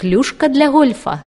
Клюшка для гольфа.